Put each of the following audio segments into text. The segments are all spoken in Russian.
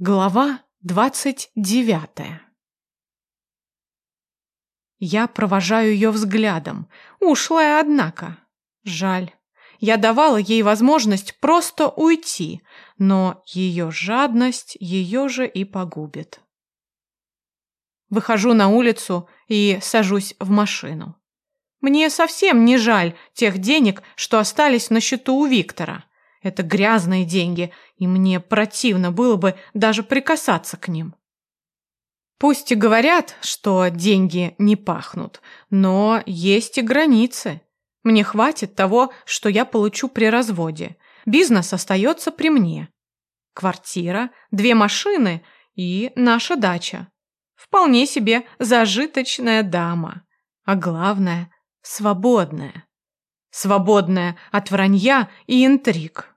Глава двадцать девятая Я провожаю ее взглядом. Ушлая, однако. Жаль. Я давала ей возможность просто уйти, но ее жадность ее же и погубит. Выхожу на улицу и сажусь в машину. Мне совсем не жаль тех денег, что остались на счету у Виктора. Это грязные деньги, и мне противно было бы даже прикасаться к ним. Пусть и говорят, что деньги не пахнут, но есть и границы. Мне хватит того, что я получу при разводе. Бизнес остается при мне. Квартира, две машины и наша дача. Вполне себе зажиточная дама. А главное, свободная. Свободная от вранья и интриг.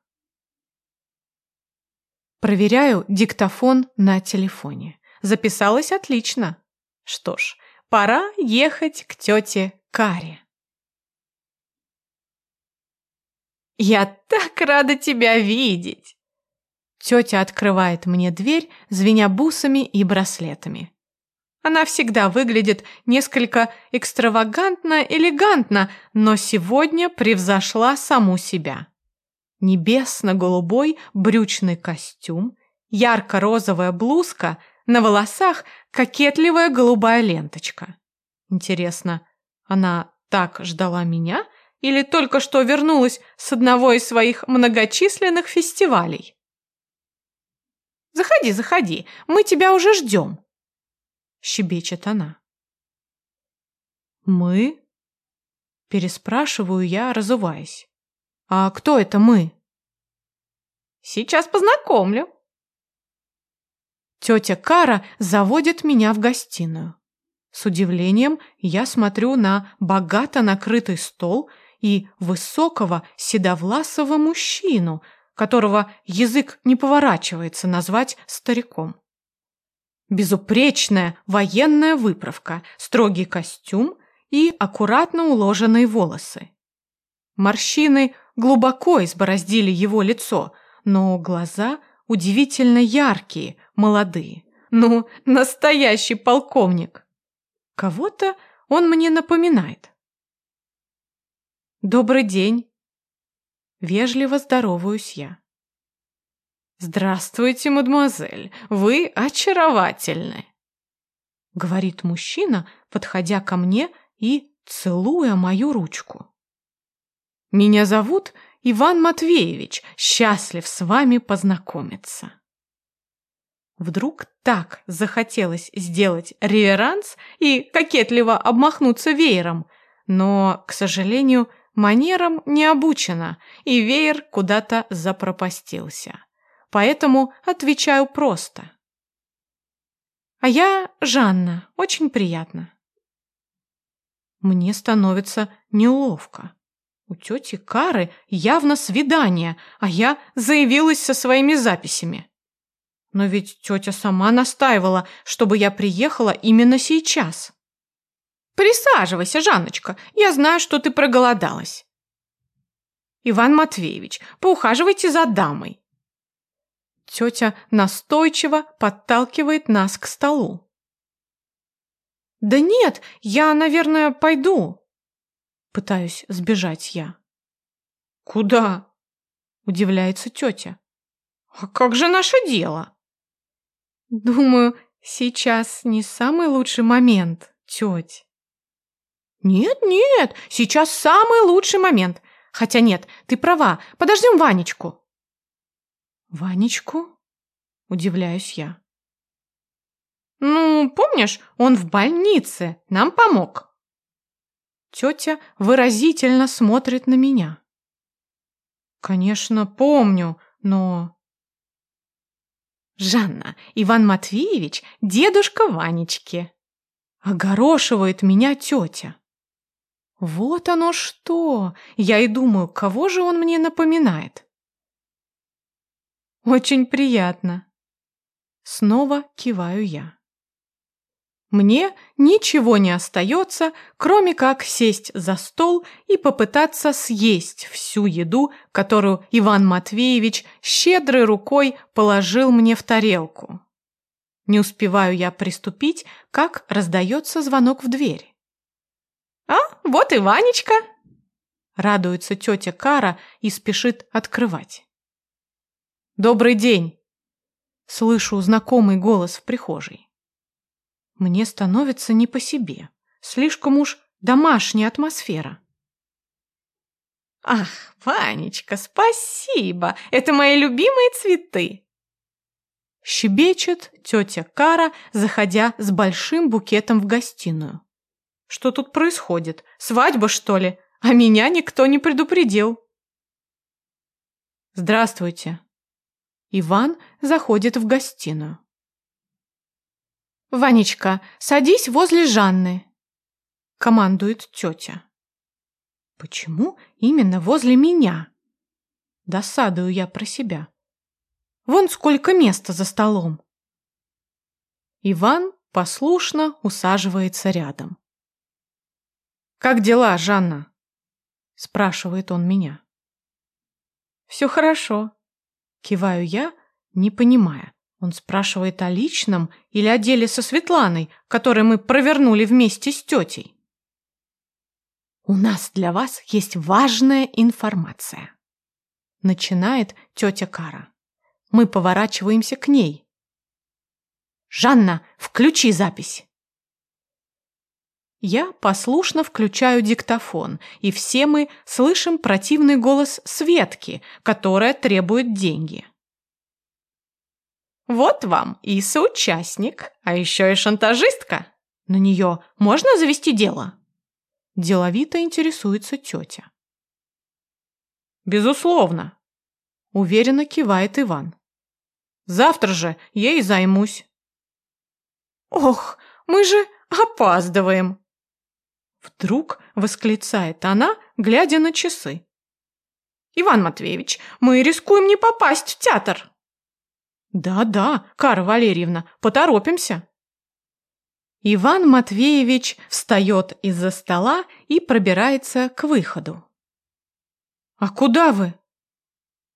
Проверяю диктофон на телефоне. Записалась отлично. Что ж, пора ехать к тете Каре. «Я так рада тебя видеть!» Тетя открывает мне дверь, звеня бусами и браслетами. Она всегда выглядит несколько экстравагантно, элегантно, но сегодня превзошла саму себя небесно-голубой брючный костюм, ярко-розовая блузка, на волосах кокетливая голубая ленточка. Интересно, она так ждала меня или только что вернулась с одного из своих многочисленных фестивалей? «Заходи, заходи, мы тебя уже ждем», — щебечет она. «Мы?» — переспрашиваю я, разуваясь. «А кто это мы?» «Сейчас познакомлю». Тетя Кара заводит меня в гостиную. С удивлением я смотрю на богато накрытый стол и высокого седовласого мужчину, которого язык не поворачивается назвать стариком. Безупречная военная выправка, строгий костюм и аккуратно уложенные волосы. Морщины глубоко избороздили его лицо, но глаза удивительно яркие, молодые. Ну, настоящий полковник. Кого-то он мне напоминает. Добрый день. Вежливо здороваюсь я. Здравствуйте, мадемуазель, вы очаровательны. Говорит мужчина, подходя ко мне и целуя мою ручку. Меня зовут Иван Матвеевич. Счастлив с вами познакомиться. Вдруг так захотелось сделать реверанс и кокетливо обмахнуться веером, но, к сожалению, манерам не обучена, и веер куда-то запропастился. Поэтому отвечаю просто. А я Жанна, очень приятно. Мне становится неловко. У тети Кары явно свидание, а я заявилась со своими записями. Но ведь тетя сама настаивала, чтобы я приехала именно сейчас. Присаживайся, Жанночка, я знаю, что ты проголодалась. Иван Матвеевич, поухаживайте за дамой. Тетя настойчиво подталкивает нас к столу. Да нет, я, наверное, пойду. Пытаюсь сбежать я. «Куда?» – удивляется тетя. «А как же наше дело?» «Думаю, сейчас не самый лучший момент, тетя». «Нет-нет, сейчас самый лучший момент. Хотя нет, ты права, подождем Ванечку». «Ванечку?» – удивляюсь я. «Ну, помнишь, он в больнице, нам помог». Тетя выразительно смотрит на меня. Конечно, помню, но... Жанна, Иван Матвеевич, дедушка Ванечки. Огорошивает меня тетя. Вот оно что! Я и думаю, кого же он мне напоминает? Очень приятно. Снова киваю я. Мне ничего не остается, кроме как сесть за стол и попытаться съесть всю еду, которую Иван Матвеевич щедрой рукой положил мне в тарелку. Не успеваю я приступить, как раздается звонок в дверь. «А, вот и Ванечка!» Радуется тетя Кара и спешит открывать. «Добрый день!» Слышу знакомый голос в прихожей. Мне становится не по себе. Слишком уж домашняя атмосфера. «Ах, Ванечка, спасибо! Это мои любимые цветы!» Щебечет тетя Кара, заходя с большим букетом в гостиную. «Что тут происходит? Свадьба, что ли? А меня никто не предупредил!» «Здравствуйте!» Иван заходит в гостиную. «Ванечка, садись возле Жанны», — командует тетя. «Почему именно возле меня?» Досадую я про себя. Вон сколько места за столом. Иван послушно усаживается рядом. «Как дела, Жанна?» — спрашивает он меня. «Все хорошо», — киваю я, не понимая, он спрашивает о личном или о деле со Светланой, которое мы провернули вместе с тетей. «У нас для вас есть важная информация», — начинает тетя Кара. Мы поворачиваемся к ней. «Жанна, включи запись!» Я послушно включаю диктофон, и все мы слышим противный голос Светки, которая требует деньги. Вот вам и соучастник, а еще и шантажистка. На нее можно завести дело?» Деловито интересуется тетя. «Безусловно», — уверенно кивает Иван. «Завтра же ей займусь». «Ох, мы же опаздываем!» Вдруг восклицает она, глядя на часы. «Иван Матвеевич, мы рискуем не попасть в театр!» «Да-да, Кара Валерьевна, поторопимся!» Иван Матвеевич встает из-за стола и пробирается к выходу. «А куда вы?»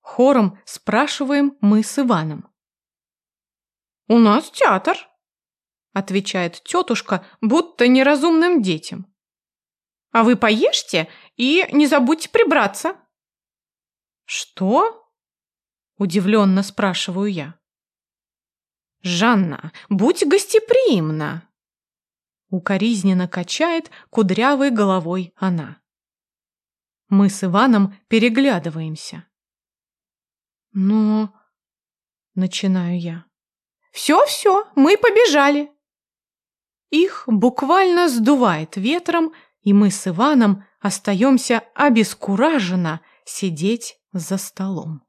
Хором спрашиваем мы с Иваном. «У нас театр», — отвечает тетушка, будто неразумным детям. «А вы поешьте и не забудьте прибраться». «Что?» — удивленно спрашиваю я. «Жанна, будь гостеприимна!» Укоризненно качает кудрявой головой она. Мы с Иваном переглядываемся. «Но...» — начинаю я. «Все-все, мы побежали!» Их буквально сдувает ветром, и мы с Иваном остаемся обескураженно сидеть за столом.